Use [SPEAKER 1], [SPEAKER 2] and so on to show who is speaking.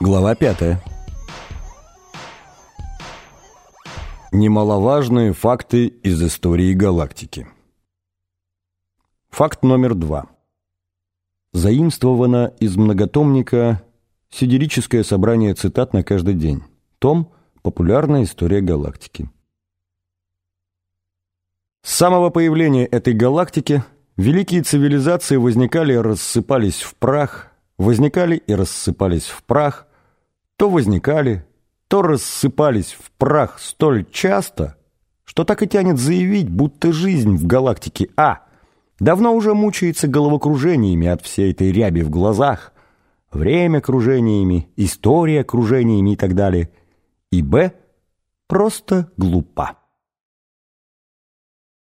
[SPEAKER 1] Глава пятая. Немаловажные факты из истории галактики. Факт номер два. Заимствовано из многотомника «Сидерическое собрание цитат на каждый день». Том «Популярная история галактики». С самого появления этой галактики великие цивилизации возникали и рассыпались в прах, возникали и рассыпались в прах – то возникали, то рассыпались в прах столь часто, что так и тянет заявить, будто жизнь в галактике А давно уже мучается головокружениями от всей этой ряби в глазах, время кружениями, история кружениями и так далее, и Б просто глупа.